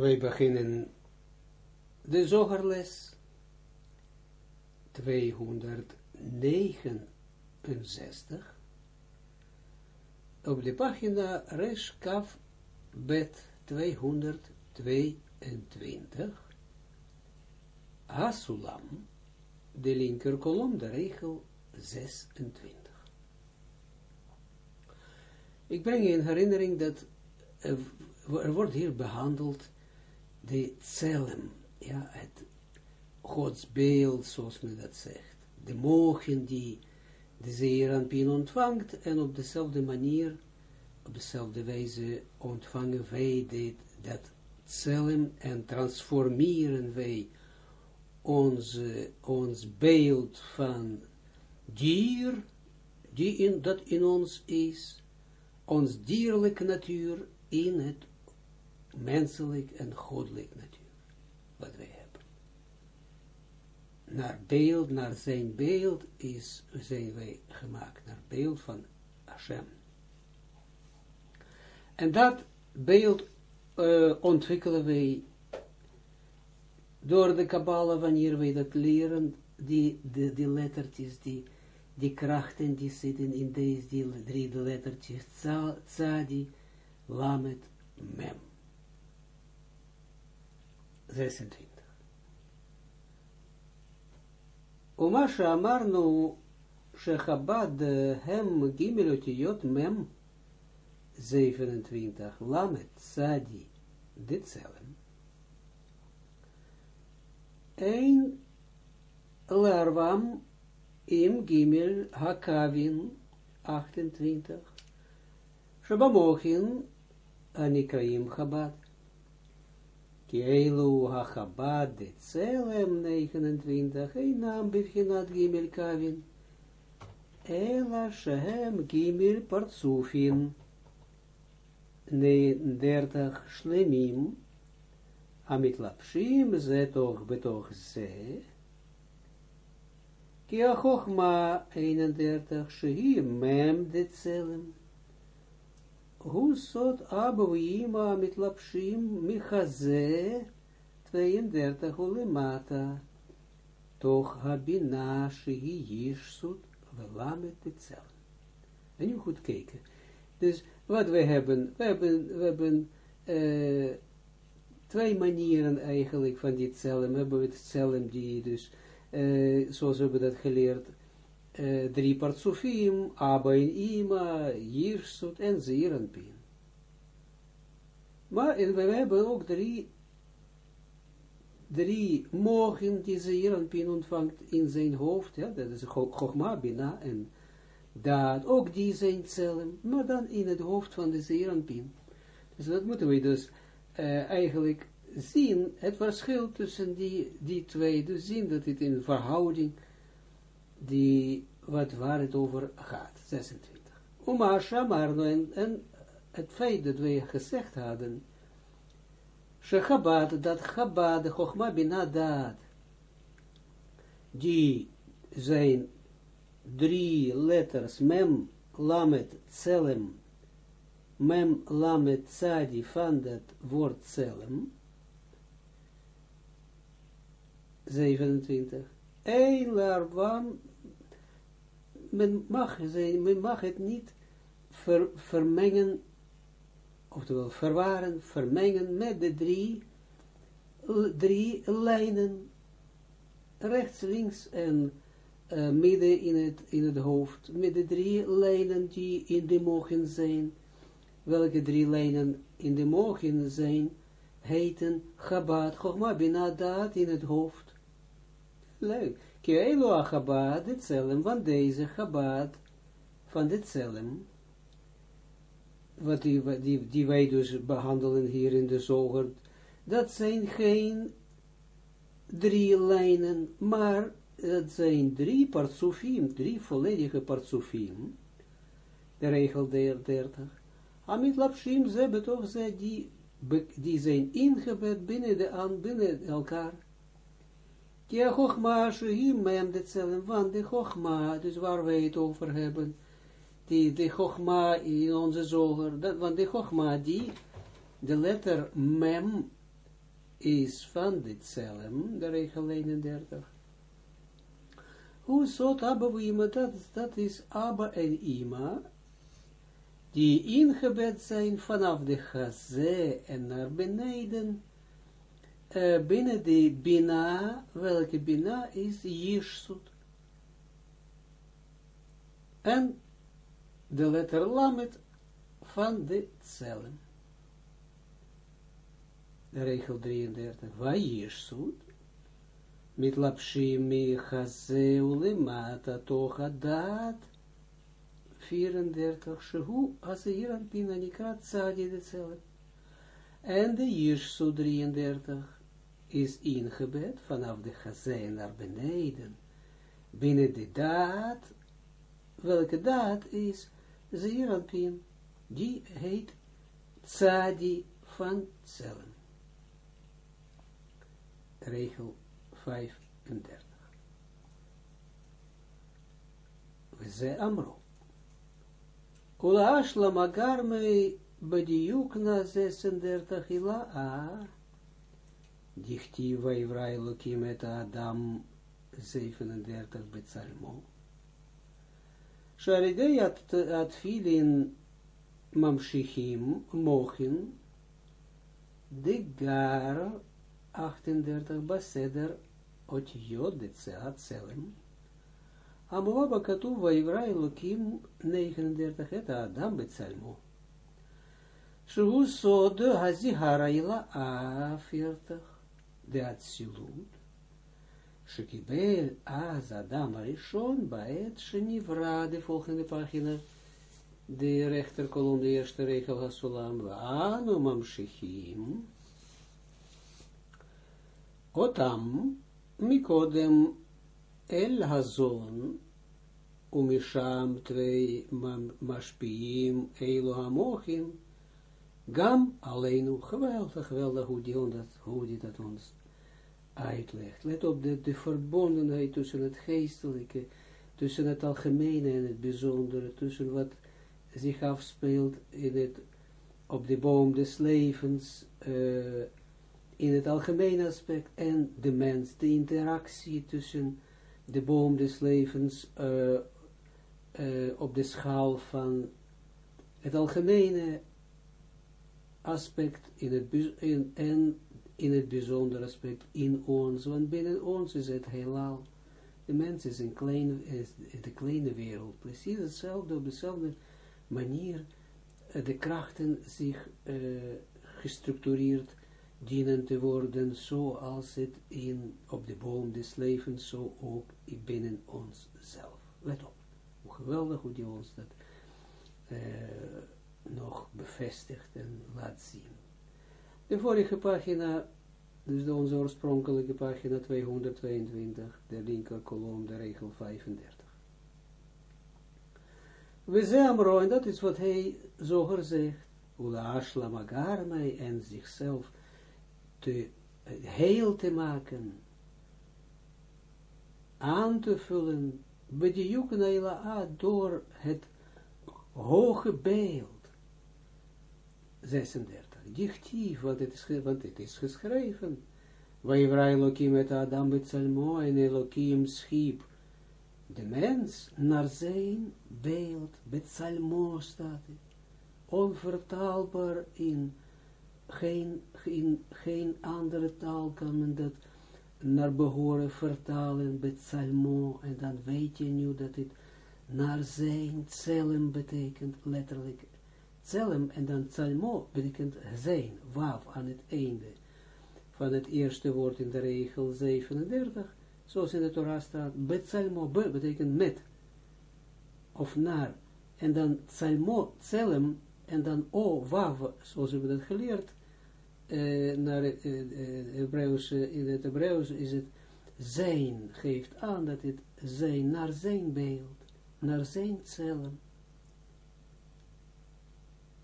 wij beginnen. De zogerles 269 op de pagina Resh Kaf Bet 222 Hasulam de linker kolom, de regel 26. Ik breng je in herinnering dat er wordt hier behandeld de tselem, ja, het godsbeeld, zoals men dat zegt. De mogen die de zeeranpien ontvangt en op dezelfde manier, op dezelfde wijze ontvangen wij dit, dat tselem en transformeren wij onze, ons beeld van dier, die in, dat in ons is, ons dierlijke natuur in het menselijk en goddelijk natuur, wat wij hebben. Naar beeld, naar zijn beeld is, zijn wij gemaakt, naar beeld van Hashem. En dat beeld uh, ontwikkelen wij door de Kabbalah, wanneer wij dat leren, die, die, die lettertjes, die, die krachten die zitten in deze drie lettertjes, tzadi, lamet, mem. 26. ומה שאמרנו שחב"ד הם ג' אותיות מ' 27 למד צדי דצלם ein larvam im gimel hakavin 28 Shabamochin anikraim chabad ki eilu ha-chabad de tselem 29 einam bivchinat gimel kavin ela shehem gimel partsufin 39 shlemim amit lapshim ze toch betoch ze, ki a chochma 31 shehi mem hu sot abu ima amit lapshim michaze 32 ulemata, toch habina shehi yishsut velamet de tselem. En nu goed kijken. Dus wat we hebben, we hebben, we hebben uh, twee manieren eigenlijk van dit cellen. We hebben het cellen die dus, uh, zoals we hebben dat geleerd, drie partsofim, Abba en Ima, Jirsut en Zeranpin. Maar en we hebben ook drie, drie mogen die Zeranpin ontvangt in zijn hoofd, ja, dat is Chogma, Bina en dat, ook die zijn cellen, maar dan in het hoofd van de Zeranpin. Dus dat moeten we dus eigenlijk zien het verschil tussen die, die twee, dus zien dat het in verhouding, die, wat waar het over gaat, 26. Oma Shamarno, en, en het feit dat wij gezegd hadden, Shechabad, dat Chabad, Chochma Bina die zijn drie letters, Mem, Lamet, Tselem, mem lamet tzadi van dat woord zelem, 27, een larvam, men mag, men mag het niet ver, vermengen, oftewel verwaren, vermengen met de drie, drie lijnen, rechts, links en uh, midden in het, in het hoofd, met de drie lijnen die in de mogen zijn, welke drie lijnen in de mogen zijn, heten Chabad, Chogma, Bina, Daad in het hoofd. Leuk. Kielo Chabad, het zelm van deze Chabad, van dit zelm, wat die, die, die wij dus behandelen hier in de zoger, dat zijn geen drie lijnen, maar dat zijn drie partsufim, drie volledige partsufim, de regel 30, Amit lapshim ze betoch ze die, die zijn ingebed binnen, de, aan, binnen elkaar. Die chogma shehim mem detzelfde, want de chogma, dus waar wij het over hebben, die de chogma in onze zoger, want de chogma die, de letter mem, is van dit zelm, de regel 31. Hoe zot Abba Ima, dat, dat is Abba en Ima, die ingebed zijn vanaf de Chazé en naar beneden, uh, binnen de Bina, welke Bina is Yishsut. En de letter Lamet van de cellen. Regel 33. Vayishsut. Mi chazeu lemata toch adat. 34. Shehu asehiran pina nikrat tzadi de cellen. En de Yishsut 33 is ingebed vanaf de chazé naar beneden. Binnen de daad, welke daad is Zeeranpien, die heet Tzadi van cellen. Regel 35. We ze amro. Ula ashla magar mei badiuk na 36 ila a Dichti Vaivrai Lokim et Adam 37 Betsalmo. Sharidei at filin mamshichim mochin de gar 38 baseder ot jod de tseat selem. Amoaba katu Vaivrai Lokim 39 et Adam Betsalmo. Shu sod hazihara ila a 40 de Atsilut, Shekibel az Adam Arishon, Baet Shenivra, de volgende pagina, de rechterkolom, de eerste regel Hasulam, Anu Mamshechim, Otam, Mikodem, El Hazon, Umisham twee mashpiim, Eilu Hamochim, Gam alleen geweldig, geweldig hoe die, dat, hoe die dat ons uitlegt. Let op de, de verbondenheid tussen het geestelijke, tussen het algemene en het bijzondere, tussen wat zich afspeelt in het, op de boom des levens, uh, in het algemene aspect, en de mens, de interactie tussen de boom des levens uh, uh, op de schaal van het algemene aspect in het, in, en in het bijzondere aspect in ons, want binnen ons is het heelal. De mens is een kleine, is de kleine wereld, precies hetzelfde, op dezelfde manier uh, de krachten zich uh, gestructureerd dienen te worden, zoals het in, op de boom des levens, zo ook binnen ons zelf. Let op, hoe geweldig hoe die ons dat uh, nog bevestigt en laat zien. De vorige pagina, dus de onze oorspronkelijke pagina 222, de linker kolom, de regel 35. We zijn en dat is wat hij zoger zegt, Ula Ashla Magarmai en zichzelf te, heel te maken, aan te vullen, bediyuknaila door het hoge beeld, 36. Dichtief, want het is, want het is geschreven. Waivra Elohim met Adam Betsalmo en Elohim schiep de mens naar zijn beeld, Betsalmo staat het. Onvertaalbaar in geen, in geen andere taal kan men dat naar behoren vertalen, Betsalmo, en dan weet je nu dat het naar zijn cellen betekent, letterlijk Tselem en dan Tsalmo betekent zijn, waf aan het einde. Van het eerste woord in de regel 37, zoals in de Torah staat, Betsalmo, be betekent met, of naar, en dan Tsalmo, Tselem, en dan o, waf, zoals we dat geleerd, uh, naar het uh, Hebreeuws, in het Hebreeuws is het zijn, geeft aan dat het zijn, naar zijn beeld, naar zijn Tselem.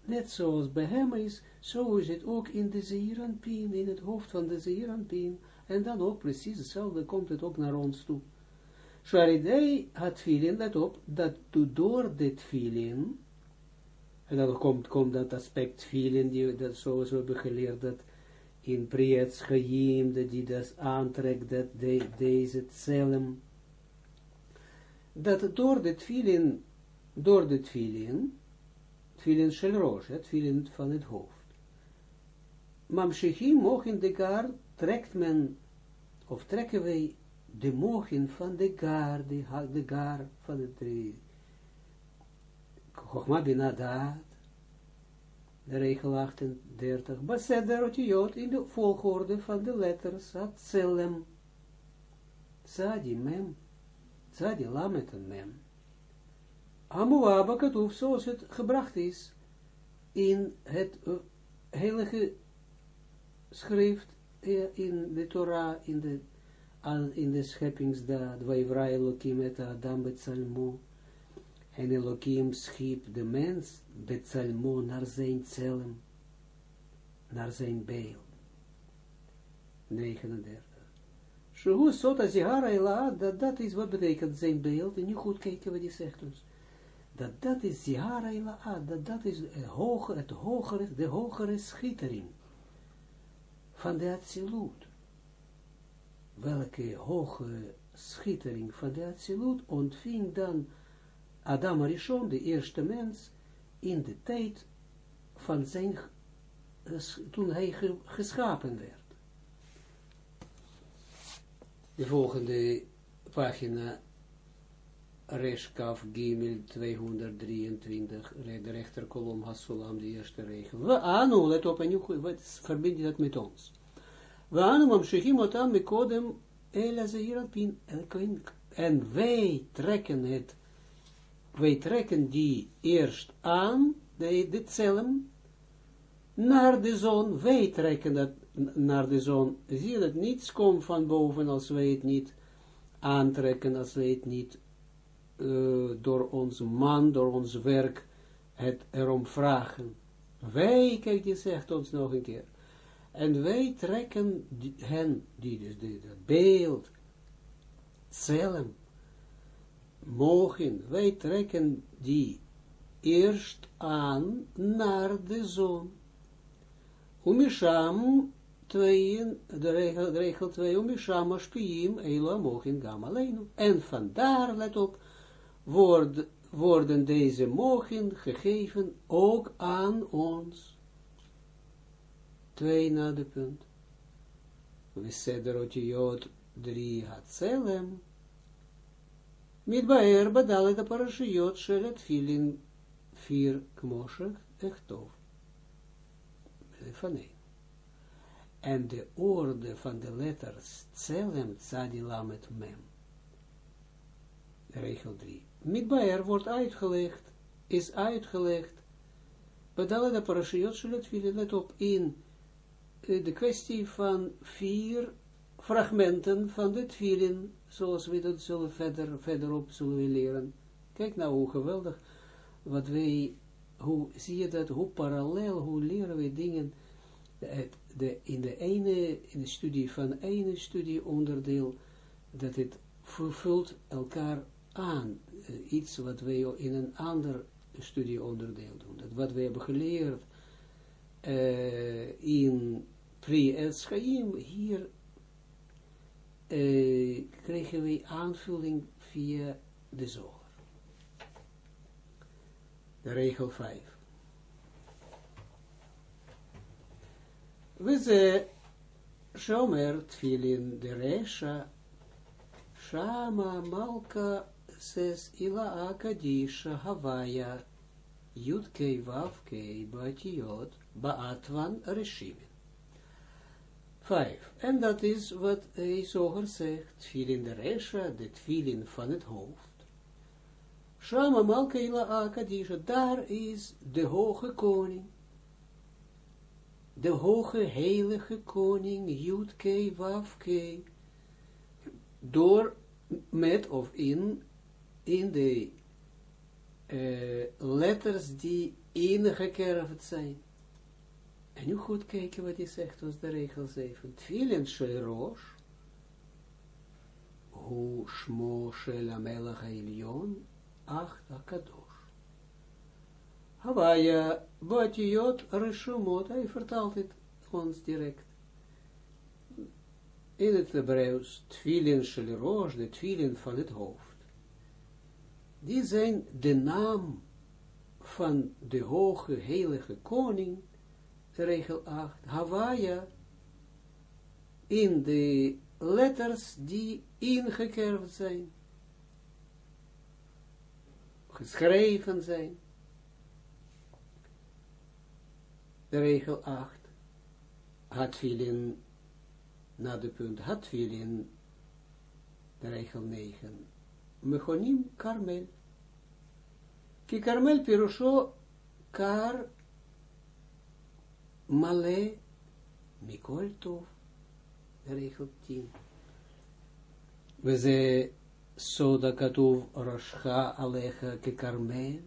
Net zoals bij hem is, zo is het ook in de Zeeranpien, in het hoofd van de Zeeranpien. En dan ook precies hetzelfde komt het ook naar ons toe. Sharidei had filin, let op, dat door dit filin, en dan komt, komt dat aspect filin, die, dat zoals we hebben geleerd, dat in Priets Chaim, die dat aantrekt, dat de, deze cellen, dat door de tvilin, door de tvilin, tvilin shel rosh, het tvilin van het hoofd, Mamshechim mogen de gar, trekt men, of trekken wij de mogen van de gar, de, de gar van het drie, Chochma binadat, de regel 38, Baseder otiot in de volgorde van de letters, Atzelem, Tzadi mem, Tzadi lamet en mem. Amuaba katoef, zoals het gebracht is in het uh, heilige schrift in de Torah, in de, in de scheppingsdaad, Vaivra Elohim et Adam betzalmo, en Elohim schiep de mens betzalmo naar zijn cellen, naar zijn beeld. 39. Shehu sota zihara ela, dat dat is, wat betekent zijn beeld, en nu goed kijken wat hij zegt ons. Dat dat is zihara ela, dat dat is het hogere, het hogere, de hogere schittering van de Atsilut. Welke hoge schittering van de Atsilut ontving dan Adam Arishon, de eerste mens, in de tijd van zijn, toen hij geschapen werd. De volgende pagina, Reshkaf Gimel 223, de rechterkolom Hasulam, de eerste regel. We anu, let op, en nu verbind je dat met ons. We anu mamshechim otam mekodem ela zeirapin, en wij trekken het wij trekken die eerst aan, de, de cellen, naar de zon, wij trekken dat naar de zon, zie je dat niets komt van boven als wij het niet aantrekken, als wij het niet uh, door ons man, door ons werk, het erom vragen. Wij, kijk, die zegt ons nog een keer, en wij trekken hen, die dus de beeld, cellen, mogen, wij trekken die eerst aan naar de zon. Umisham tweeën, de regel, de regel 2, Umisham ashpiyim, Eila mogen gam alleen. En vandaar, let op, word, worden deze mogen gegeven ook aan ons. Twee na de punt. We sederot jod drie hatzelem. Midbaer badalet de parashiyot shel het filin vier kmoshech echtov. Van En de orde van de letters tselem tzadilamet mem. Regel 3. Midbaer wordt uitgelegd, is uitgelegd, badalet de het filin, let op, in de kwestie van vier fragmenten van de tvilin, zoals we dat zullen verder, verderop zullen leren. Kijk nou hoe geweldig, wat wij, hoe zie je dat, hoe parallel, hoe leren we dingen, de, in de ene, in de studie van ene studieonderdeel, dat het vervult elkaar aan, uh, iets wat wij in een ander studieonderdeel doen. Dat wat we hebben geleerd uh, in Pri Eschaim, hier uh, kregen we aanvulling via de zoger. De regel 5. We ze Shomer Tfilin de Resha Shama Malka Ses Ila Akadisha Havaya Yud Wafkei Batiot Baatvan Reshimin. Vijf. En dat is wat hij zoger zegt, tfilin de resha, de tfilin van het hoofd. Shama Malkeila Akadisha, daar is de hoge koning, de hoge heilige koning, Jutke Wafke, door, met of in, in de uh, letters die ingekerfd zijn. En nu goed kijken wat hij zegt, ons de regel 7. Tfilen shel rosh, hu shmo shel amelach acht akadosh. Hawaia, batiyot, reshumot, hij vertaalt het ons direct. in het Hebreeuws, tfilin shel de tfilin van het hoofd. Die zijn de naam van de hoge heilige koning, regel 8, Hawaia, in de letters die ingekerfd zijn, geschreven zijn. Regel 8, Hatfilin, na de punt Hatfilin, de regel 9, Mechonim Karmel. Ki Karmel Pirusho Kar Male Mikol Tov. regel 10. We ze soda katuv roshcha alecha ke karmel.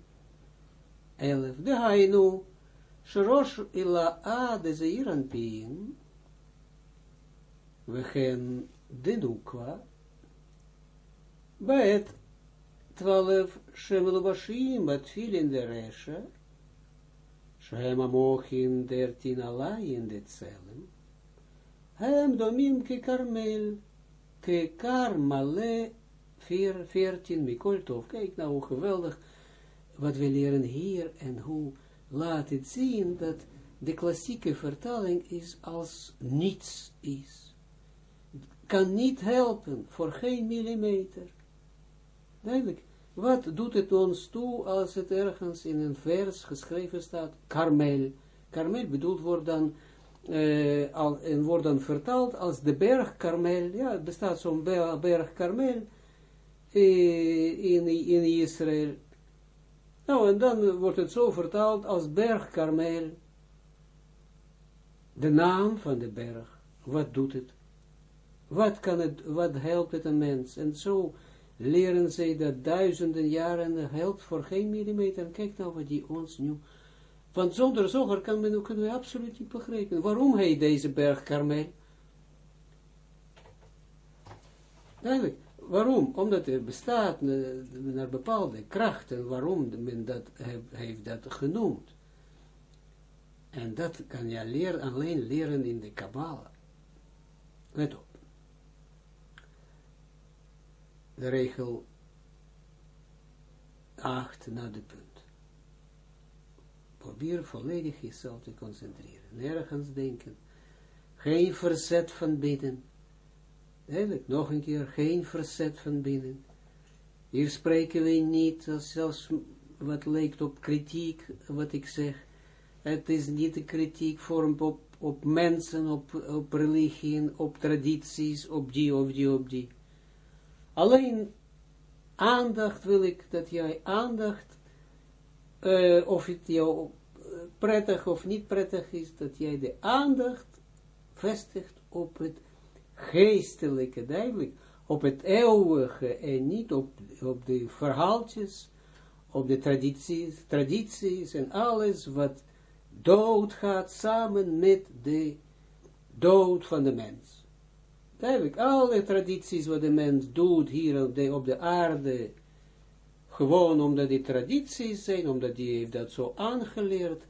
Elef. De hainu. Shrosh ila a nukwa. Bet. Twaalf shemelubashim batfilin de resha. Shem amochin dertien alai in de tselem. Hem domim ke karmel, ke karmale, veertien, mikol tof. Kijk nou hoe geweldig wat we leren hier en hoe laat het zien dat de klassieke vertaling is als niets is. Kan niet helpen, voor geen millimeter. Duidelijk. Wat doet het ons toe als het ergens in een vers geschreven staat? Karmel. Karmel bedoeld wordt dan uh, al, en wordt vertaald als de berg Karmel. Ja, het bestaat zo'n berg Karmel uh, in, in Israël. Nou, en dan wordt het zo vertaald als berg Karmel. De naam van de berg. Wat doet het? Wat kan het, wat helpt het een mens? En zo leren zij dat duizenden jaren helpt voor geen millimeter. Kijk nou wat die ons nu want zonder zoger kan men, kunnen we absoluut niet begrijpen. Waarom heet deze berg Karmel? Duidelijk. Waarom? Omdat er bestaat naar bepaalde krachten waarom men dat heeft dat genoemd. En dat kan je leren, alleen leren in de Kabbalah. Let op. De regel 8 na de punt. Probeer volledig jezelf te concentreren. Nergens denken. Geen verzet van binnen. Eigenlijk, nog een keer, geen verzet van binnen. Hier spreken we niet, zelfs wat lijkt op kritiek, wat ik zeg. Het is niet een kritiek vorm op, op mensen, op, op religie, op tradities, op die, of die, op die. Alleen aandacht wil ik dat jij aandacht uh, of het jou prettig of niet prettig is, dat jij de aandacht vestigt op het geestelijke, duidelijk, op het eeuwige en niet op, op de verhaaltjes, op de tradities, tradities en alles wat dood gaat samen met de dood van de mens. Duidelijk, alle tradities wat de mens doet hier op de, aarde, gewoon omdat die tradities zijn, omdat die heeft dat zo aangeleerd,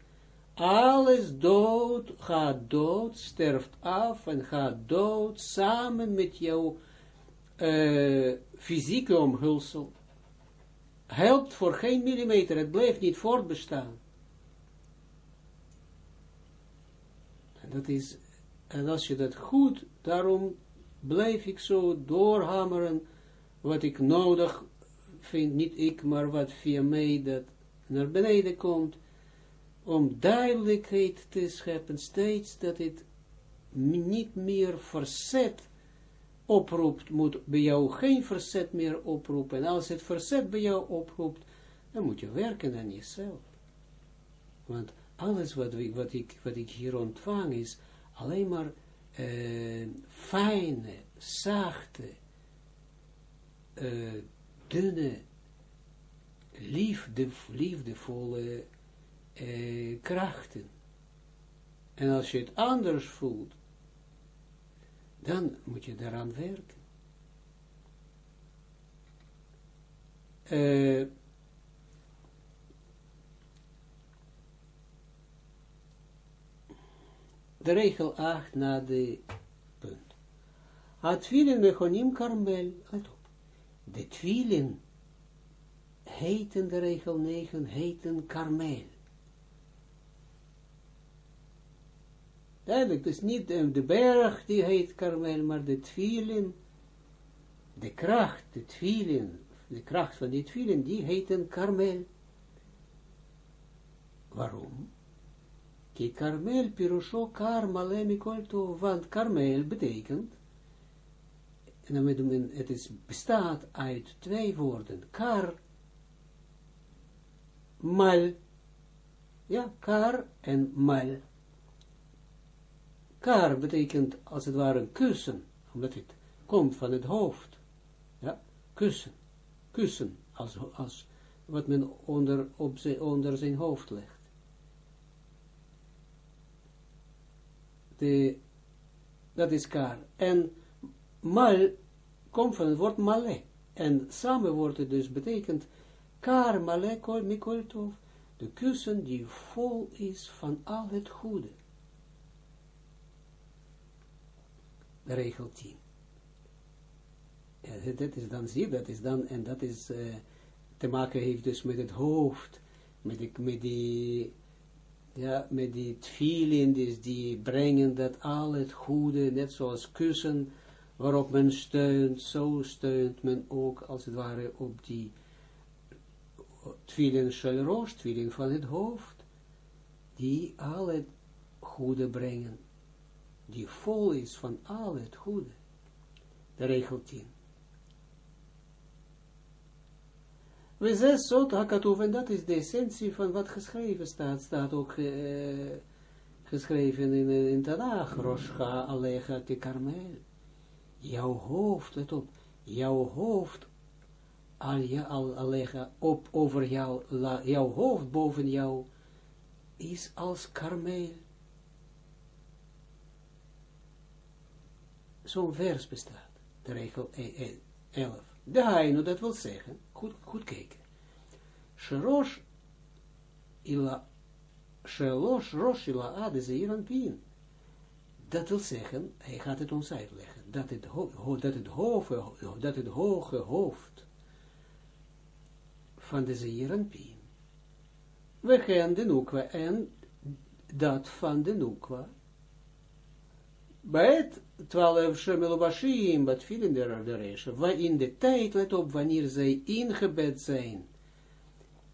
alles dood, gaat dood, sterft af en gaat dood, samen met jouw uh, fysieke omhulsel. Helpt voor geen millimeter, het blijft niet voortbestaan. En dat is, en als je dat goed, daarom blijf ik zo doorhameren, wat ik nodig vind, niet ik, maar wat via mij dat naar beneden komt, om duidelijkheid te scheppen, steeds dat het niet meer verzet oproept, moet bij jou geen verzet meer oproepen. En als het verzet bij jou oproept, dan moet je werken aan jezelf. Want alles wat, wat, ik, wat ik hier ontvang is alleen maar uh, fijne, zachte, uh, dunne, liefde, liefdevolle eh, krachten. En als je het anders voelt, dan moet je daaraan werken. De regel 8 na de punt. Ha twilin mechonim karmel. De twilin heten, de regel 9, heten karmel. Duidelijk, dus niet de berg die heet karmel, maar de twilin, de kracht, de twilin, de kracht van die twilin, die heeten karmel. Waarom? Ki karmel pirusho kar male want karmel betekent, en dan het is, bestaat uit twee woorden, kar, mal, ja, kar en mal. Kar betekent als het ware kussen, omdat het komt van het hoofd, ja, kussen, kussen, als, als wat men onder, op zijn, onder zijn hoofd legt. De, dat is kar. En mal komt van het woord male. En samen wordt het dus betekent kar male kol mikol. De kussen die vol is van al het goede. De regel 10. Ja, dat is dan, zie dat is dan, en dat is, uh, te maken heeft dus met het hoofd, met, die, met die ja, met die tfilin, dus die brengen dat al het goede, net zoals kussen, waarop men steunt, zo steunt men ook, als het ware, op die tfilin shalrosh, tfilin van het hoofd, die al het goede brengen, die vol is van al het goede. De regel 10. We zes zot hakatoef, en dat is de essentie van wat geschreven staat, staat ook uh, geschreven in, in Tanach, Roscha Alecha te Karmel. Jouw hoofd, let op, jouw hoofd, al, Alecha, op, over jou, jouw hoofd boven jou, is als Karmel. Zo'n vers bestaat, de regel 11. De haino, dat wil zeggen, goed, goed kijken. Sherosh ila, shelosh rosh ila ade pin. Dat wil zeggen, hij gaat het ons uitleggen, dat het, ho, dat het, hoge, dat het hoge hoofd van de zeiran pin. We gaan de nukwa en dat van de nukwa. Bij het 12 Shemelobashim, wat vielen der reshe, in de tijd, let op, wanneer zij ingebed zijn,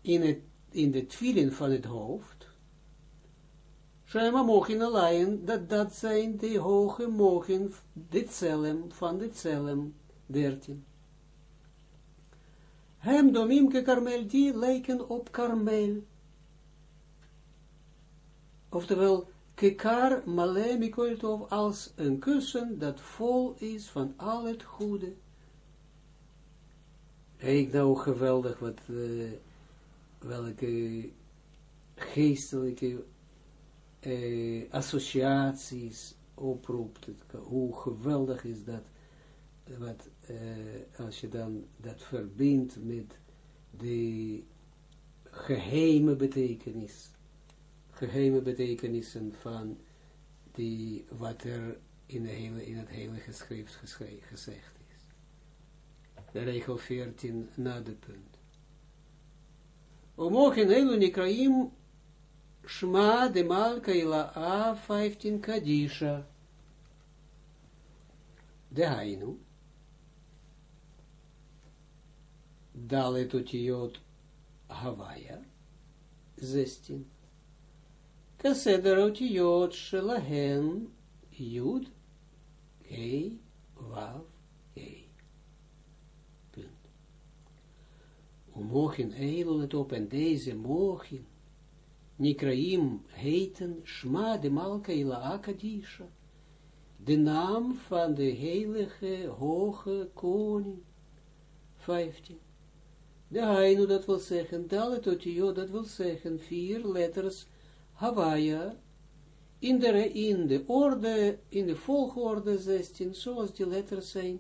in, het, in de twielen van het hoofd, Shema mogen alleen, dat dat zijn de hoge mogen, dit zelm, van dit zelm, 13. Hem domim ke karmel, die lijken op karmel. Oftewel, kekar male mikoltov als een kussen dat vol is van al het goede. Kijk nou geweldig wat, uh, welke geestelijke uh, associaties oproept. hoe geweldig is dat, wat, uh, als je dan dat verbindt met de geheime betekenis geheime betekenissen van die, wat er in, de hele, in het hele geschrift gezegd is. De regel 14 na de punt. Omochen elu nikraim shma de malka ila a 15 kadisha. De hainu. Dalet otiot Havaya. 16. Otiyot shelahen Jud Hei Wav Hei. Punt. Umochen eilu let op en deze mogen Nikraim heten Shma de Malka ila Akadisha. De naam van de heilige hoge koning. 15. De Hainu, dat wil zeggen, Dalet Otiyot, dat wil zeggen, vier letters Hawaii, in de, in de orde, in de volgorde 16, zoals die letters zijn,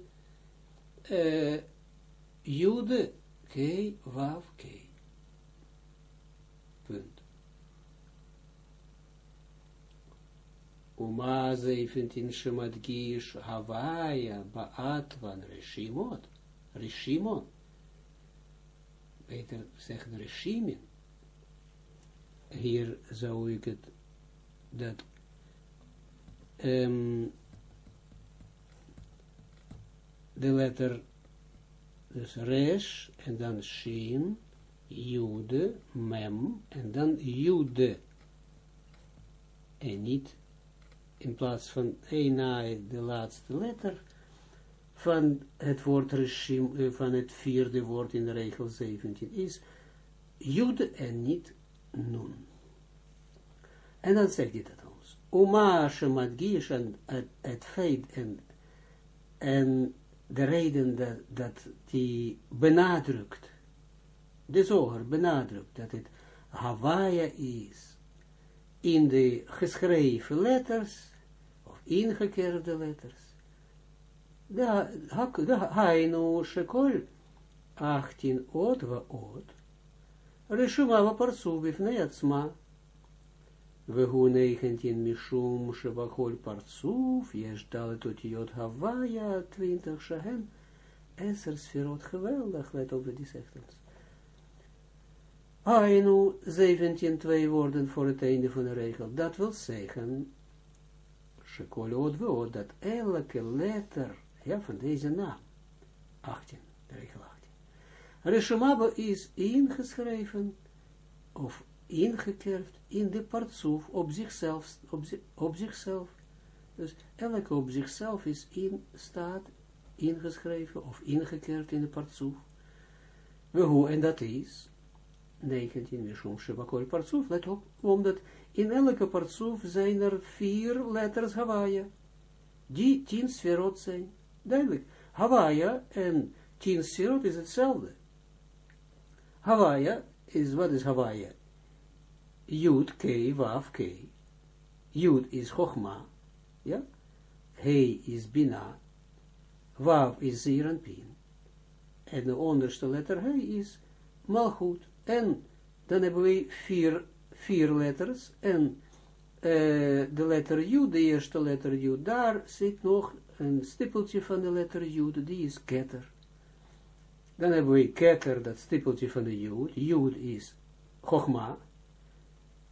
uh, Jude, K, Wav, K. Punt. Uma 17 Shemadgish Havaya Baatvan Rishimot. Rishimon. Beter zeggen Rishimin. Hier zou ik het dat um, de letter dus resh en dan shin, jude, mem en dan jude. En niet in plaats van na de laatste letter van het woord regime, van het vierde woord in regel 17 is jude en niet nun. En dan zegt hij dat ons. Oma shemadgish en het, feit en, en de reden dat, dat die benadrukt, de zoger benadrukt dat het Hawaii is in de geschreven letters, of ingekeerde letters, de hainu shekol 18 ot wa wa parsu bifnei atzma, Vehu 19 mishum shebachol partsuf, yesh dalet otiot Havaya 20 shahen, eser sferot geweldig, let op wat die zegt ons. Ainu 17 twee woorden voor het einde van de regel. Dat wil zeggen, shekolot woord, dat elke letter, ja, van deze naam, 18, de regel 18. Reshumaba is ingeschreven, of ingekerfd in de partsoef op zichzelf. Dus elke op zichzelf is in staat ingeschreven of ingekerfd in de partsoef. We hoe, en dat is 19 Mishum Shebakol partsoef, let op, omdat in elke partsoef zijn er vier letters Hawaii, die tien sferot zijn. Duidelijk, Hawaii en tien sferot is hetzelfde. Hawaii is, wat is Hawaii? Jud, K, Waf, K. Jud is Chogma, ja? He is Bina. Waf is Zeer en Pin. En de onderste letter He is Malchut. En dan hebben we vier, vier letters. En uh, de letter Jud, de eerste letter Jud, daar zit nog een stippeltje van de letter Jud, die is Keter. Dan hebben we Keter, dat stippeltje van de Jud. Jud is Chogma.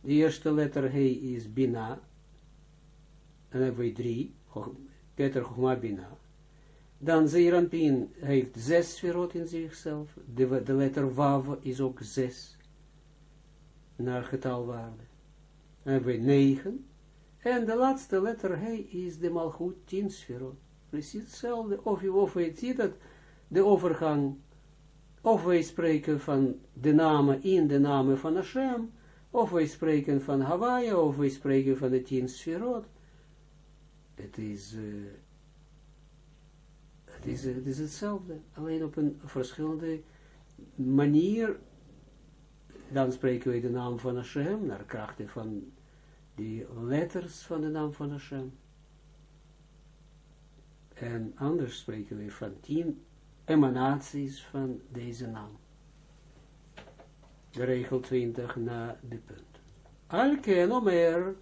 De eerste letter he is Bina. Dan hebben we drie. Keter, Chogma, Bina. Dan Zeeranpin heeft zes sferot in zichzelf. De, de letter Wav is ook zes. Naar getalwaarde. Dan hebben we negen. En de laatste letter he is de Malchut tien sferot. Precies hetzelfde. Of je, of je ziet dat de overgang. Of wij spreken van de namen in de namen van Hashem of wij spreken van Hawaii, of wij spreken van de tien sferot. Het is, uh, is, het is hetzelfde, alleen op een verschillende manier. Dan spreken wij de naam van Hashem, naar krachten van die letters van de naam van Hashem. En anders spreken we van tien emanaties van deze naam regel 20 na de punt. Al ken omer,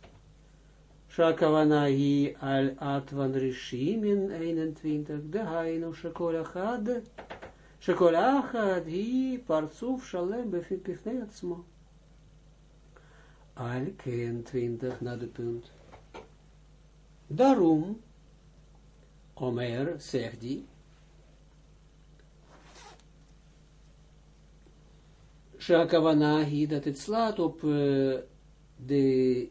shakavana hi al atvan rishimin 21, de hainu shakol achad, shakol achad hi partsuf shalem befipifnei atzmo. Al ken 20 na de punt. Daarom, Omer zegt die, Shakavanahi, dat het slaat op de,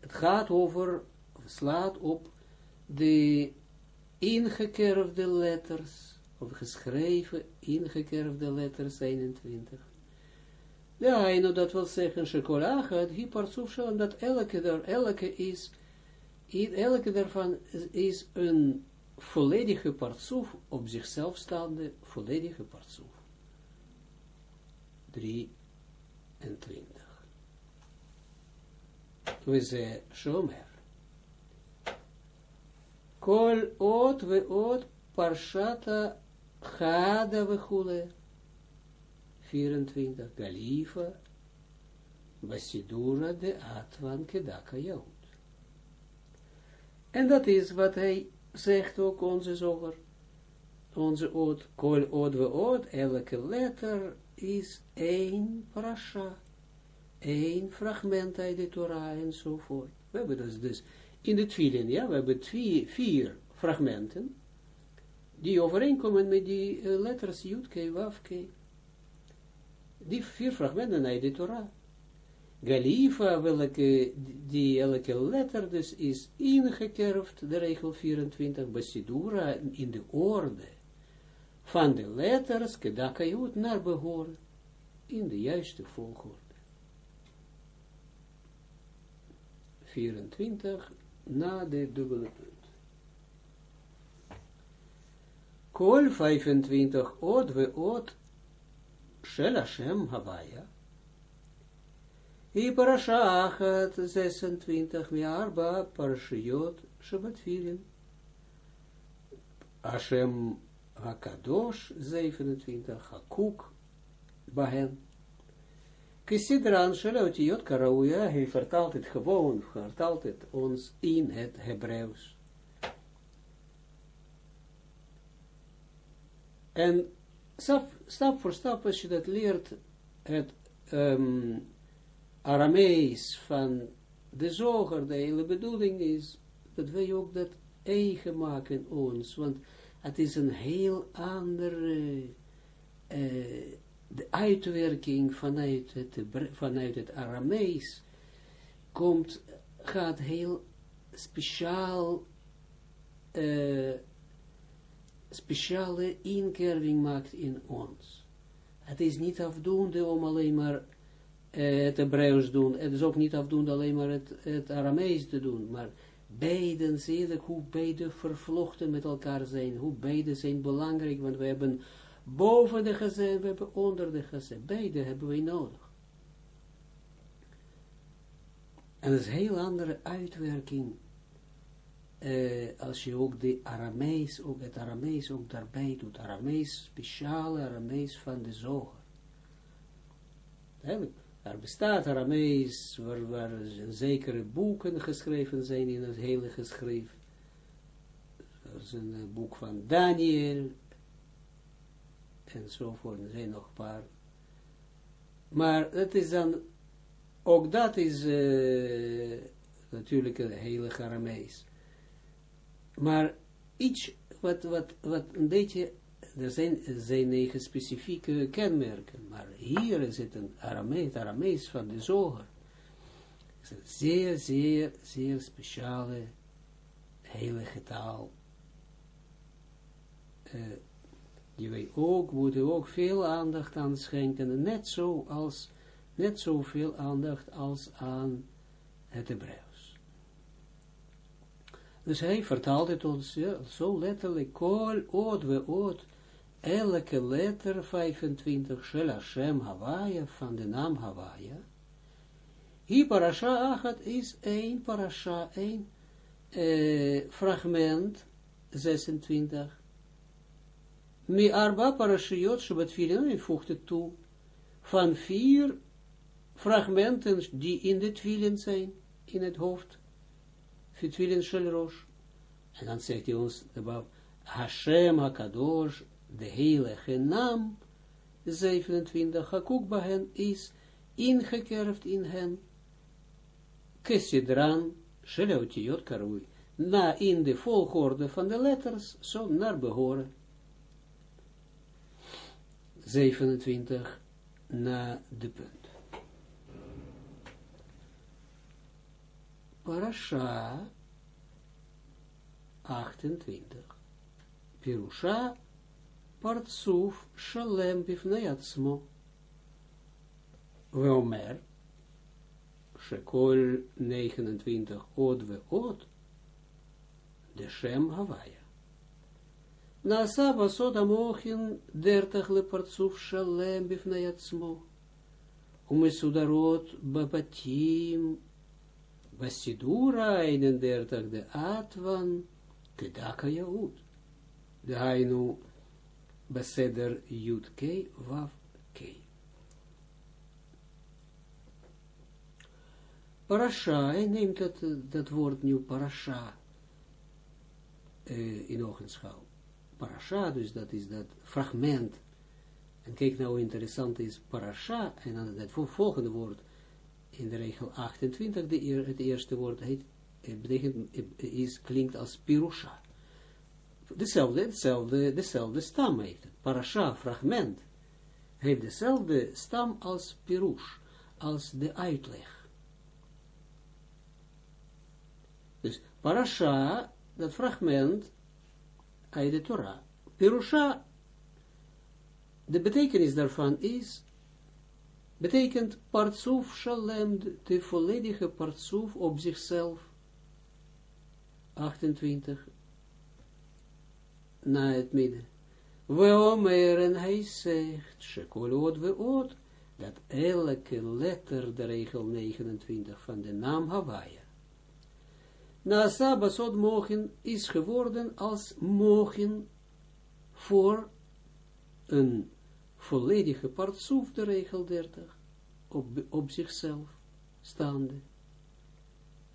het gaat over, slaat op de ingekerfde letters, of geschreven ingekerfde letters 21. Ja, en dat wil zeggen, Shekolachat, Hiparsufshan, dat elke, der, elke is, elke daarvan is, een volledige partsuf, op zichzelf staande volledige partsuf. 23. We ze shomer. Kol ot we ot parshata chada we chule. 24. Galifa. Basidura de Atvan Kedaka Yaut. En dat is wat hij zegt ook, onze zoger. Onze oot, kol oot we oot, elke letter is één parasha. Één fragment uit de Torah enzovoort. We hebben dus, dus in de twillen, ja, we hebben vier fragmenten, die overeenkomen met die uh, letters Jud, K, Waf, K. Die vier fragmenten uit de Torah. Galifa, welke, die elke letter dus is ingekerfd, de regel 24, Basidura, in de orde van de letters, Kedakayut, naar behoren, in de juiste volgorde. 24, na de dubbele punt. Kol 25, od we od, Shel Hashem Havaya, achat 26 miarba parashiot Shabbatfirin. Hashem Hakadosh 27 Hakuk Bahen. Kisidran Shalautiot Karauja, hij vertaalt het gewoon, vertaalt het ons in het Hebreeuws. En stap, stap voor stap, als je dat leert, het um, Aramees van de zoger, de hele bedoeling is, dat wij ook dat eigen maken ons, want het is een heel andere uh, de uitwerking vanuit het, vanuit het Aramees komt, gaat heel speciaal uh, speciale inkerving maakt in ons. Het is niet afdoende om alleen maar uh, het Hebreeuws doen. Het is ook niet afdoende alleen maar het, het Aramees te doen. Maar beiden, zie je hoe beide vervlochten met elkaar zijn. Hoe beide zijn belangrijk, want we hebben boven de gezin, we hebben onder de gezin. Beide hebben we nodig. En dat is een heel andere uitwerking uh, als je ook de Aramees, ook het Aramees ook daarbij doet. Aramees, speciale Aramees van de zoger. Eigenlijk er bestaat Aramees, waar, waar zekere boeken geschreven zijn in het hele geschrift. Er is een uh, boek van Daniel, enzovoort, er zijn nog een paar. Maar het is dan, ook dat is uh, natuurlijk een hele Aramees. Maar iets wat, wat, wat een beetje er zijn, zijn negen specifieke kenmerken, maar hier is het een Aramees, Aramees van de zoger. Het is een zeer, zeer, zeer speciale, heilige taal. Uh, die wij ook, moeten ook veel aandacht aan schenken, net zo als, net zoveel aandacht als aan het Hebreeuws. Dus hij vertaalt het ons ja, zo letterlijk, kol, od, we, od, elke letter 25 Shel Hashem Hawaii van de naam Hawaii. Hier parasha achat is één parasha, één eh, fragment 26. Mi arba parashiot Shabbat hij voegt het toe, van vier fragmenten die in de twillen zijn, in het hoofd, voor Shel Rosh. En dan zegt hij ons, Hashem HaKadosh, de heilige naam, 27, Hakuk hen is ingekerfd in hen, Kesidran, Sheleotiot Karui, na in de volgorde van de letters, zo naar behoren. 27, na de punt. Parasha 28. Pirusha partsuf shalem bifnei atzmo. Weomer, shekol 29 od we od, de shem Havaya. Nasa basod amochin 30 le partsuf shalem bifnei atzmo. Umesudarot babatim, Basidura 31 de Atwan, Kedaka Yahud. De Hainu Beseder Jud K, Wav K. Parasha, hij neemt dat, dat woord nu parasha. uh, in ogenschouw. Parasha, dus dat is dat fragment. En kijk nou, interessant is parasha, en dan het volgende woord, in de regel 28, de, het eerste woord heet, betekent, is, klinkt als pirusha. Dezelfde, dezelfde, dezelfde stam heeft. Parasha, fragment, heeft dezelfde stam als pirush, als de uitleg. Dus parasha, dat fragment uit de Torah. Pirusha, de betekenis daarvan is, betekent partsoef shalem, de volledige partsoef op zichzelf. 28, na het midden. Weomer en hij zegt, shekolot weot, dat elke letter, de regel 29 van de naam Hawaii, na Sabasot mogen is geworden als mogen voor een volledige partsoef, de regel 30, op, op zichzelf staande.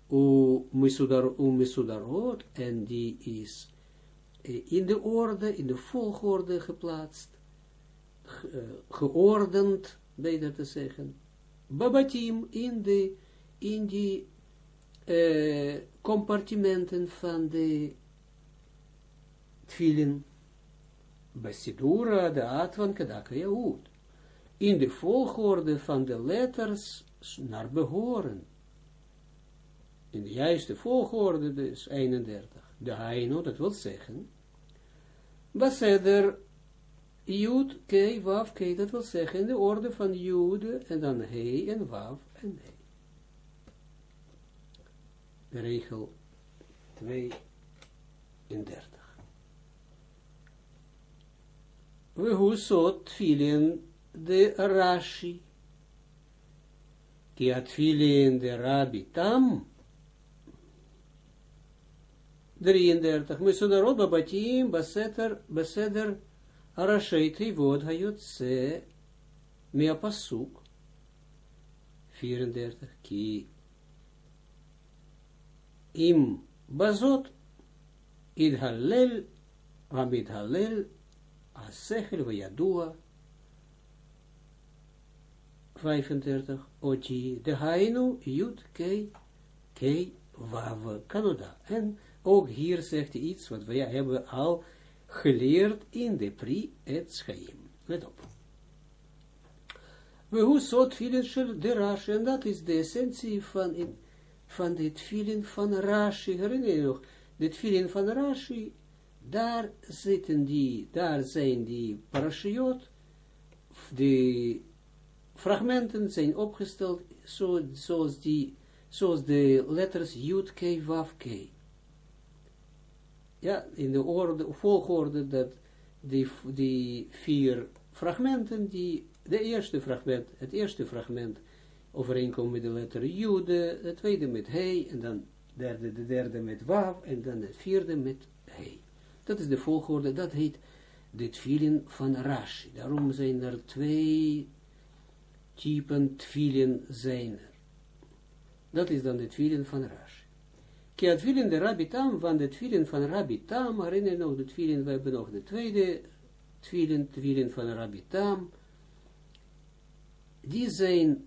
O Misudarot, en die is in de orde, in de volgorde geplaatst, geordend, beter te zeggen, babatim in, de, in die uh, compartimenten van de tfilin, Basidura, de Atwan, Kedaka, Yahud. In de volgorde van de letters naar behoren. In de juiste volgorde dus 31. De Haino, dat wil zeggen, Baseder, Jud, K, Waf, K, dat wil zeggen, de orde van Jude, en dan He, en Waf, en He. De regel 32. We husot tfilin de Rashi. Ki atfilin de Rabbi Tam, 33. Mesudarot babatim baseter beseder arashei trivod hayotse mea pasuk. 34. Ki im bazot id halel vamid halel asechel vayadua 35 oti de hainu jut kei kei wav kanoda en ook hier zegt hij iets wat we hebben al geleerd in de pri et schaim. Let op. We hoe zot vielen de Rashi, en dat is de essentie van, in, van dit vielen van Rashi. Herinner je nog, dit vielen van Rashi, daar zitten die, daar zijn die parashiot, de fragmenten zijn opgesteld zo, zoals, die, zoals de letters Yud, K, Vav, K ja, in de orde, volgorde dat die, die vier fragmenten, die, de eerste fragment, het eerste fragment overeenkomt met de letter Jude, het tweede met He, en dan derde, de derde met Wav, en dan het vierde met He. Dat is de volgorde, dat heet dit tfilin van Rashi. Daarom zijn er twee typen tfilin zijn er. Dat is dan de tfilin van Rashi. Ki het tfilin de Rabbi Tam, van de tfilin van Rabbi Tam, herinner nog de tfilin, we hebben nog de tweede tfilin, tfilin van Rabbi Tam, die zijn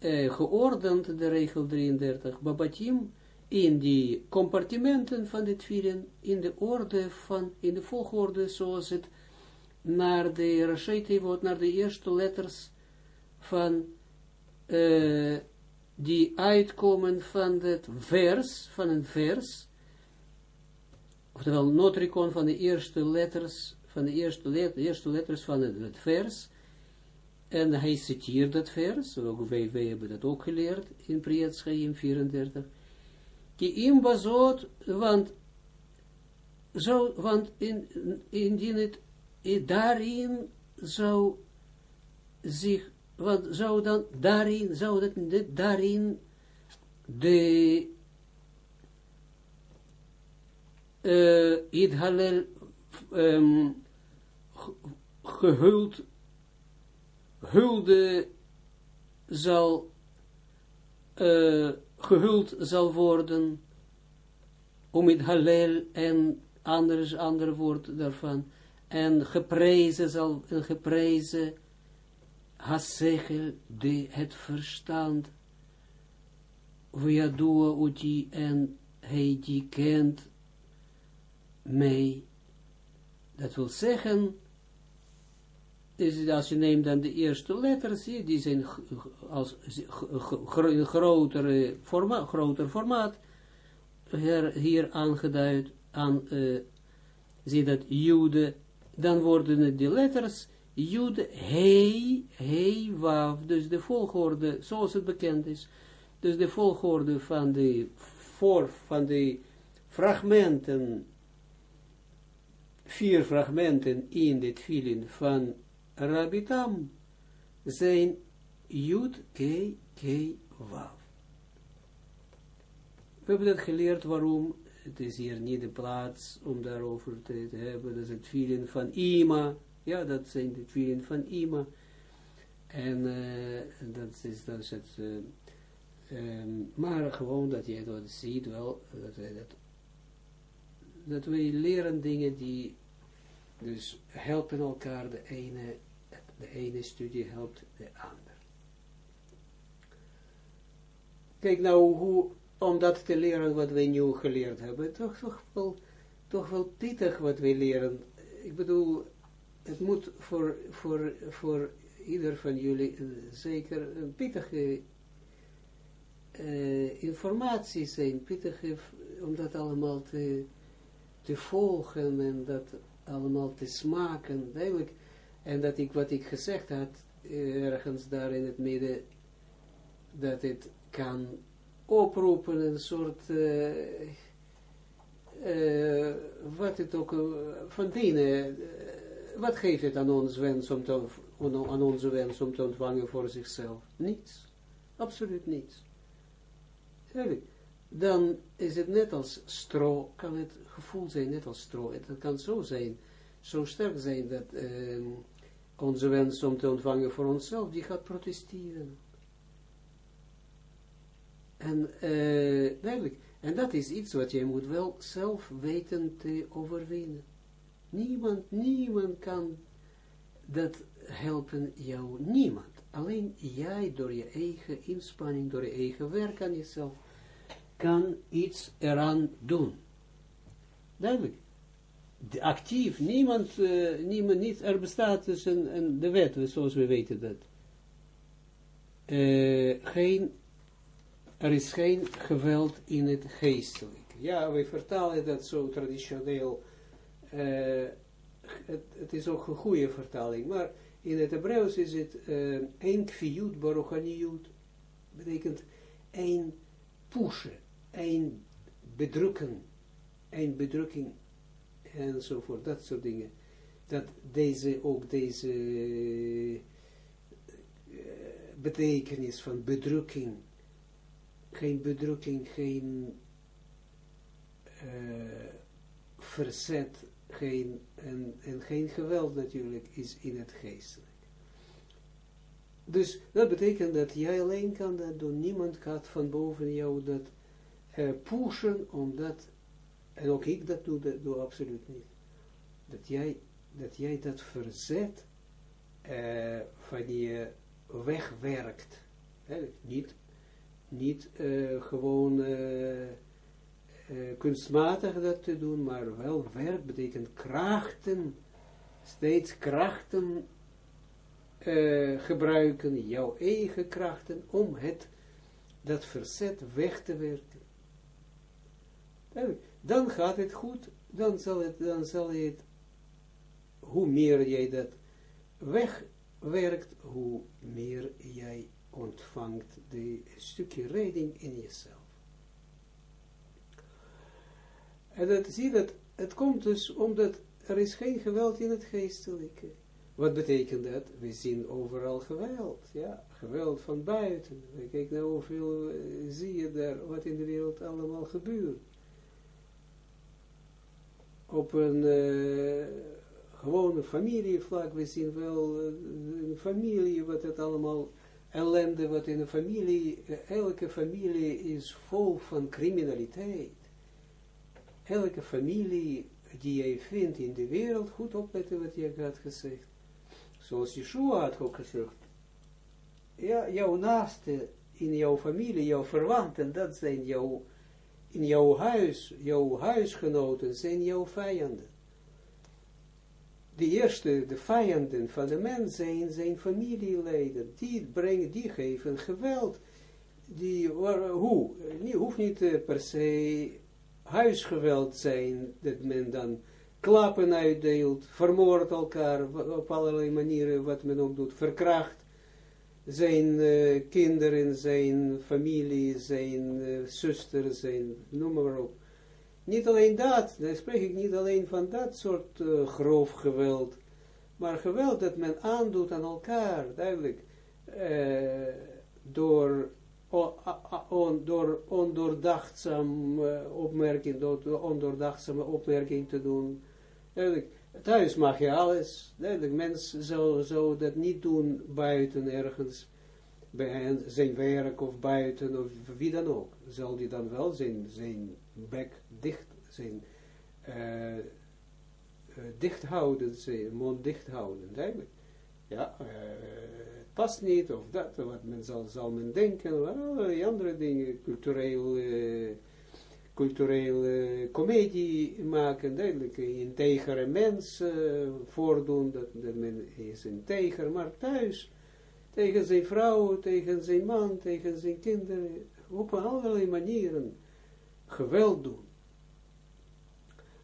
uh, geordend, de regel 33, babatim, in die compartimenten van de tfilin, in de orde van, in de volgorde zoals het naar de Rashete wordt, naar de eerste letters van uh, die uitkomen van het vers, van een vers, oftewel notricon van de eerste letters, van de eerste, eerste letters van het, vers, en hij citeert dat vers, ook wij, hebben dat ook geleerd in Priyat 34, die im bazot, want, zo, want in, indien het, daarin zou zich want zou dan daarin, zou dat daarin de uh, gehuld hulde zal uh, gehuld zal worden om het Halel en anders, ander woord daarvan, en geprezen zal, en geprezen, hasechel, de het verstand, Vajadua uti en hij die kent mij. Dat wil zeggen, als je neemt dan de eerste letters, die zijn als grotere formaat, groter formaat, hier, hier aangeduid, aan, uh, zie dat jude, dan worden het die letters, jude, hei, hei, waf, dus de volgorde, zoals het bekend is, dus de volgorde van de, voor, van de fragmenten, vier fragmenten in dit filin van Rabitam, zijn Jud, K, K, Wav. We hebben dat geleerd waarom, het is hier niet de plaats om daarover te, hebben, dat is het filin van Ima, ja, dat zijn de filin van Ima, en uh, dat is, dat het, uh, Um, maar gewoon dat je dat ziet wel, dat wij, dat, dat wij leren dingen die dus helpen elkaar, de ene, de ene studie helpt de ander. Kijk nou, hoe, om dat te leren wat wij nu geleerd hebben, toch, toch, wel, toch wel pittig wat wij leren. Ik bedoel, het moet voor, voor, voor ieder van jullie zeker een pittige uh, informatie zijn, pittig om dat allemaal te, te volgen en dat allemaal te smaken, duidelijk. En dat ik, wat ik gezegd had, uh, ergens daar in het midden, dat het kan oproepen, een soort, wat het ook, van wat geeft het aan ons wens om te, aan onze wens om te ontvangen voor zichzelf? Niets. Absoluut niets dan is het net als stro, kan het gevoel zijn net als stro. Het kan zo zijn, zo sterk zijn dat uh, onze wens om te ontvangen voor onszelf, die gaat protesteren. En duidelijk, en dat is iets wat je moet wel zelf weten te overwinnen. Niemand, niemand kan dat helpen jou, niemand. Alleen jij door je eigen inspanning, door je eigen werk aan jezelf, kan iets eraan doen. Duidelijk. De actief, niemand, uh, niemand, niet, er bestaat dus een, een, de wet, zoals we weten dat. Uh, geen, er is geen geweld in het geestelijke. Ja, we vertalen dat zo traditioneel. Uh, het, het, is ook een goede vertaling, maar in het Hebreeuws is het één kviut baruchaniyut, betekent één pushen een bedrukken, een bedrukking enzovoort, dat soort dingen. Dat deze, ook deze uh, betekenis van bedrukking, geen bedrukking, geen uh, verzet, geen, en, en geen geweld natuurlijk is in het geestelijk. Dus dat betekent dat jij alleen kan dat doen, niemand gaat van boven jou dat uh, pushen, omdat, en ook ik dat doe, dat absoluut niet, dat jij dat, jij dat verzet uh, van je wegwerkt. Hè? Niet, niet gewoon kunstmatig dat te doen, maar wel werk betekent krachten, steeds krachten gebruiken, jouw eigen krachten, om het, dat verzet weg te werken dan gaat het goed, dan zal, het, dan zal het, hoe meer jij dat wegwerkt, hoe meer jij ontvangt de stukje redding in jezelf. En dat zie dat, het komt dus omdat er is geen geweld in het geestelijke. Wat betekent dat? We zien overal geweld, ja, geweld van buiten. Kijk nou hoeveel uh, zie je daar, wat in de wereld allemaal gebeurt op een uh, gewone familievlak, we zien wel uh, een familie, wat het allemaal, ellende wat in een familie, elke familie is vol van criminaliteit. Elke familie die jij vindt in de wereld, goed opletten wat je had gezegd. Zoals Yeshua had ook gezegd. Ja, jouw naaste in jouw familie, jouw verwanten, dat zijn jouw, in jouw huis, jouw huisgenoten zijn jouw vijanden. De eerste, de vijanden van de mens zijn zijn familieleden. Die brengen, die geven geweld. Die, hoe? Nie, hoeft niet uh, per se huisgeweld zijn, dat men dan klappen uitdeelt, vermoordt elkaar op allerlei manieren, wat men ook doet, verkracht zijn uh, kinderen, zijn familie, zijn uh, zuster, zijn, noem maar op. Niet alleen dat, dan spreek ik niet alleen van dat soort uh, grof geweld, maar geweld dat men aandoet aan elkaar, duidelijk, door, on, door ondoordachtzaam opmerking, door ondoordachtzame opmerking te doen, duidelijk, Thuis mag je alles. De mens zou, zou dat niet doen buiten ergens, bij zijn werk of buiten of wie dan ook. Zal die dan wel zijn, zijn bek dicht, zijn uh, uh, dicht houden, zijn mond dicht houden, duidelijk. Ja, uh, past niet, of dat, wat men zal, zal men denken, allerlei andere dingen, cultureel culturele comedie maken, duidelijk, integere mens uh, voordoen, dat, dat men is integer, maar thuis, tegen zijn vrouw, tegen zijn man, tegen zijn kinderen, op allerlei manieren geweld doen.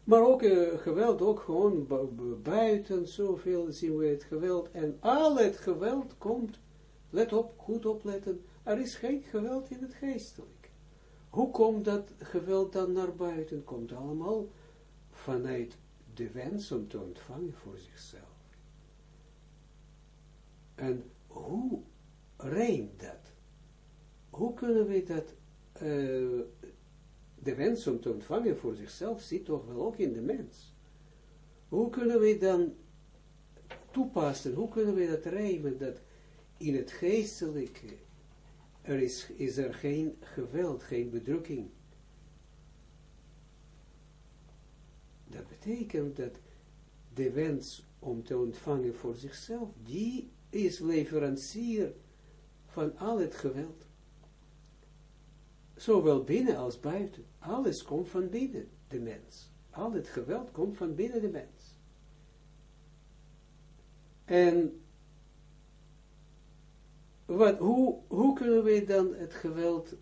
Maar ook uh, geweld, ook gewoon buiten, zoveel zien we het geweld, en al het geweld komt, let op, goed opletten, er is geen geweld in het geestelijk. Hoe komt dat geweld dan naar buiten? Komt allemaal vanuit de wens om te ontvangen voor zichzelf. En hoe rijmt dat? Hoe kunnen we dat, uh, de wens om te ontvangen voor zichzelf zit toch wel ook in de mens. Hoe kunnen we dan toepassen, hoe kunnen we dat rijmen, dat in het geestelijke er is, is er geen geweld, geen bedrukking. Dat betekent dat de wens om te ontvangen voor zichzelf, die is leverancier van al het geweld. Zowel binnen als buiten. Alles komt van binnen, de mens. Al het geweld komt van binnen de mens. En wat, hoe, hoe kunnen we dan het geweld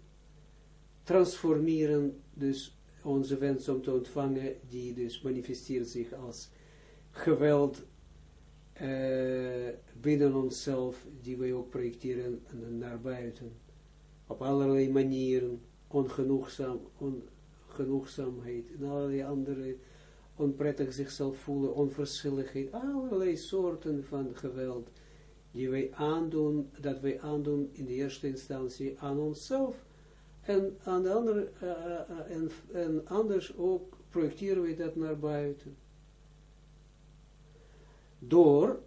transformeren, dus onze wens om te ontvangen, die dus manifesteert zich als geweld uh, binnen onszelf, die wij ook projecteren naar buiten, op allerlei manieren, ongenoegzaam, ongenoegzaamheid en allerlei andere onprettig zichzelf voelen, onverschilligheid, allerlei soorten van geweld, die wij aandoen, dat wij aandoen in de eerste instantie aan onszelf, en aan de andere, uh, en, en anders ook projecteren we dat naar buiten. Door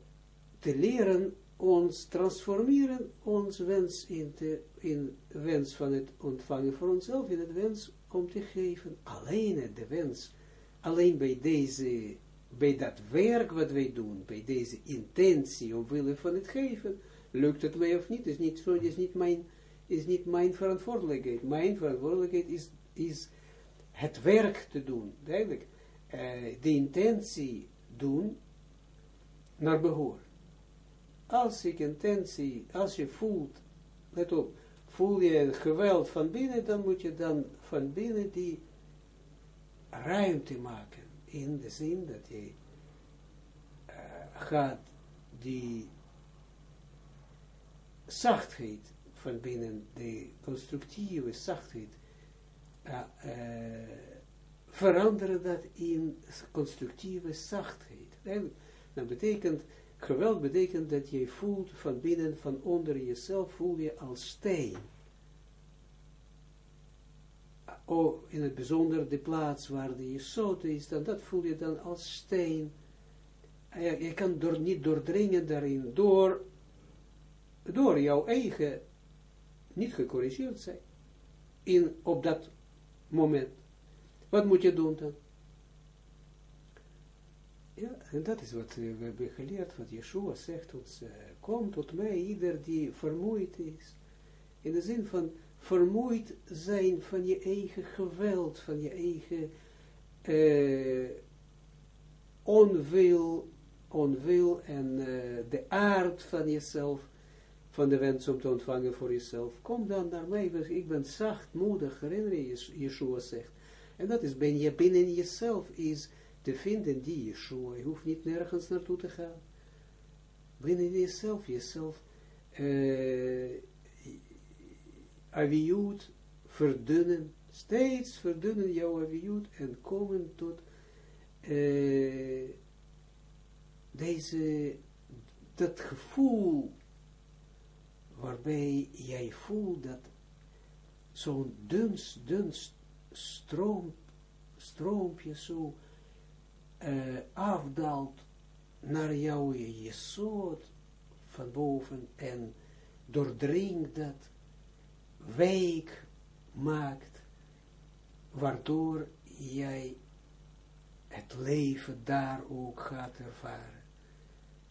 te leren ons transformeren, ons wens in, te, in wens van het ontvangen voor onszelf, in het wens om te geven. Alleen de wens, alleen bij deze bij dat werk wat wij doen, bij deze intentie omwille van het geven, lukt het mij of niet, is niet zo, is niet mijn, is niet mijn verantwoordelijkheid. Mijn verantwoordelijkheid is, is het werk te doen, duidelijk. Uh, de intentie doen naar behoor. Als ik intentie, als je voelt, let op, voel je een geweld van binnen, dan moet je dan van binnen die ruimte maken in de zin dat je uh, gaat die zachtheid van binnen, de constructieve zachtheid, uh, veranderen dat in constructieve zachtheid. En dat betekent, geweld betekent dat je voelt van binnen, van onder jezelf, voel je als steen oh, in het bijzonder de plaats waar de jesot is, dan dat voel je dan als steen. Je, je kan door, niet doordringen daarin, door, door jouw eigen niet gecorrigeerd zijn. In, op dat moment. Wat moet je doen dan? En dat is wat we hebben geleerd, wat Yeshua zegt ons, uh, kom tot mij, ieder die vermoeid is. In de zin van vermoeid zijn van je eigen geweld, van je eigen uh, onwil, onwil en de aard van jezelf, van de wens om te ontvangen voor jezelf. Kom dan naar mij, ik ben zachtmoedig, herinner je, Yeshua zegt. En dat is, ben je binnen jezelf, is te vinden die Yeshua. Je hoeft niet nergens naartoe te gaan. Binnen jezelf, jezelf, uh, verdunnen, steeds verdunnen jouw aviut en komen tot uh, deze, dat gevoel waarbij jij voelt dat zo'n dun, dun stroom, stroompje zo uh, afdaalt naar jouw jesot van boven en doordringt dat, week maakt, waardoor jij het leven daar ook gaat ervaren.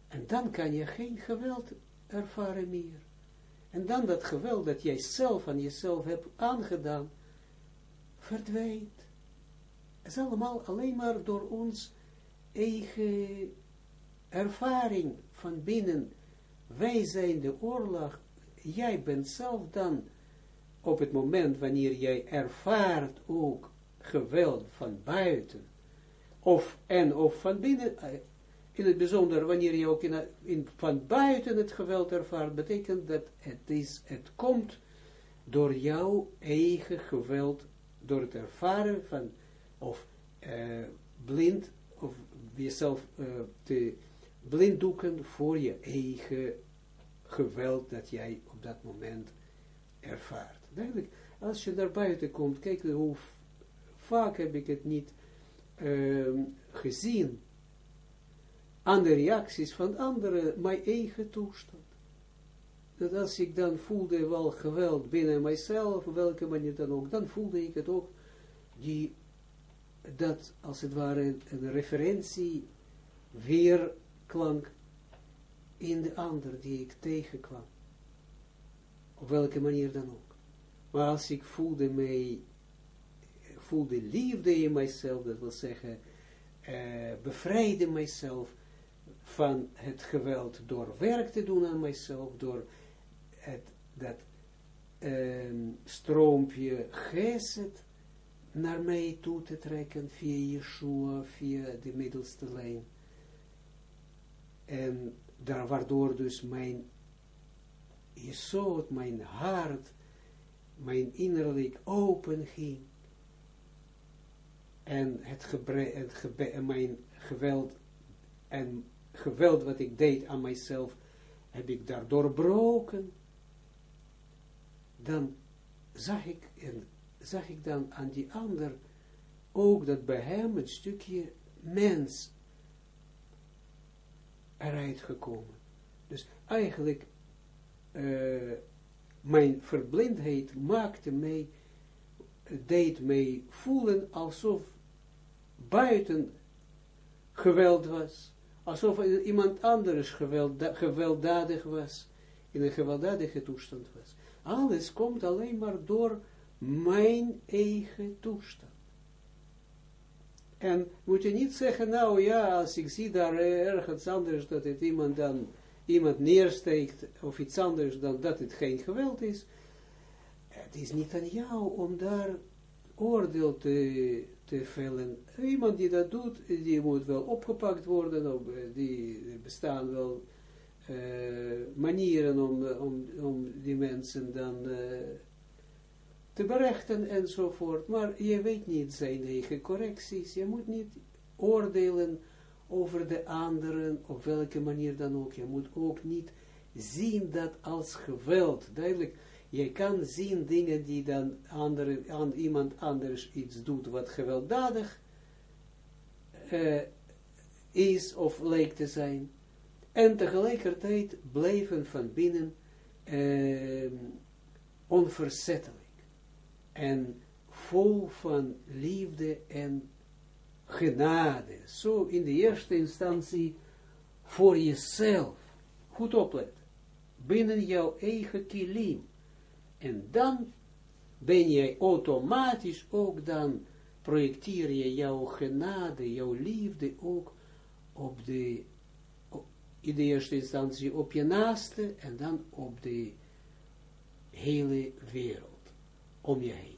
En dan kan je geen geweld ervaren meer. En dan dat geweld dat jij zelf aan jezelf hebt aangedaan, verdwijnt. Het is allemaal alleen maar door ons eigen ervaring van binnen. Wij zijn de oorlog. Jij bent zelf dan op het moment wanneer jij ervaart ook geweld van buiten. Of en of van binnen. Eh, in het bijzonder wanneer je ook in, van buiten het geweld ervaart, betekent dat het, is, het komt door jouw eigen geweld, door het ervaren van, of uh, blind, of jezelf uh, te blinddoeken voor je eigen geweld dat jij op dat moment ervaart. Duidelijk, als je naar buiten komt, kijk hoe vaak heb ik het niet uh, gezien, aan de reacties van anderen, mijn eigen toestand. Dat als ik dan voelde wel geweld binnen mijzelf, op welke manier dan ook, dan voelde ik het ook, die, dat als het ware een referentie, weerklank in de ander die ik tegenkwam. Op welke manier dan ook. Maar als ik voelde mij, voelde liefde in mijzelf, dat wil zeggen, uh, bevrijdde mijzelf, van het geweld door werk te doen aan mijzelf, door het, dat um, stroompje geset naar mij toe te trekken via Yeshua, via de middelste lijn. En daar, waardoor dus mijn jesot, mijn hart, mijn innerlijk open ging. En het mijn geweld en geweld wat ik deed aan mijzelf, heb ik daar doorbroken, dan zag ik, en zag ik dan aan die ander ook dat bij hem een stukje mens eruit gekomen. Dus eigenlijk, uh, mijn verblindheid maakte mij, deed mij voelen alsof buiten geweld was alsof iemand anders gewelddadig was, in een gewelddadige toestand was. Alles komt alleen maar door mijn eigen toestand. En moet je niet zeggen, nou ja, als ik zie daar ergens anders dat het iemand dan, iemand neersteekt, of iets anders dan dat het geen geweld is. Het is niet aan jou om daar oordeel te, te vellen. Iemand die dat doet, die moet wel opgepakt worden, of eh, die bestaan wel uh, manieren om, om, om die mensen dan uh, te berechten enzovoort. Maar je weet niet zijn eigen correcties. Je moet niet oordelen over de anderen, op welke manier dan ook. Je moet ook niet zien dat als geweld. Duidelijk, je kan zien dingen die dan andere, aan iemand anders iets doet wat gewelddadig uh, is of lijkt te zijn. En tegelijkertijd blijven van binnen uh, onverzettelijk. En vol van liefde en genade, zo in de eerste instantie voor jezelf, goed opletten, binnen jouw eigen kilim, en dan ben jij automatisch ook dan, projecteer je jouw genade, jouw liefde ook op de, in de eerste instantie op je naaste, en dan op de hele wereld om je heen.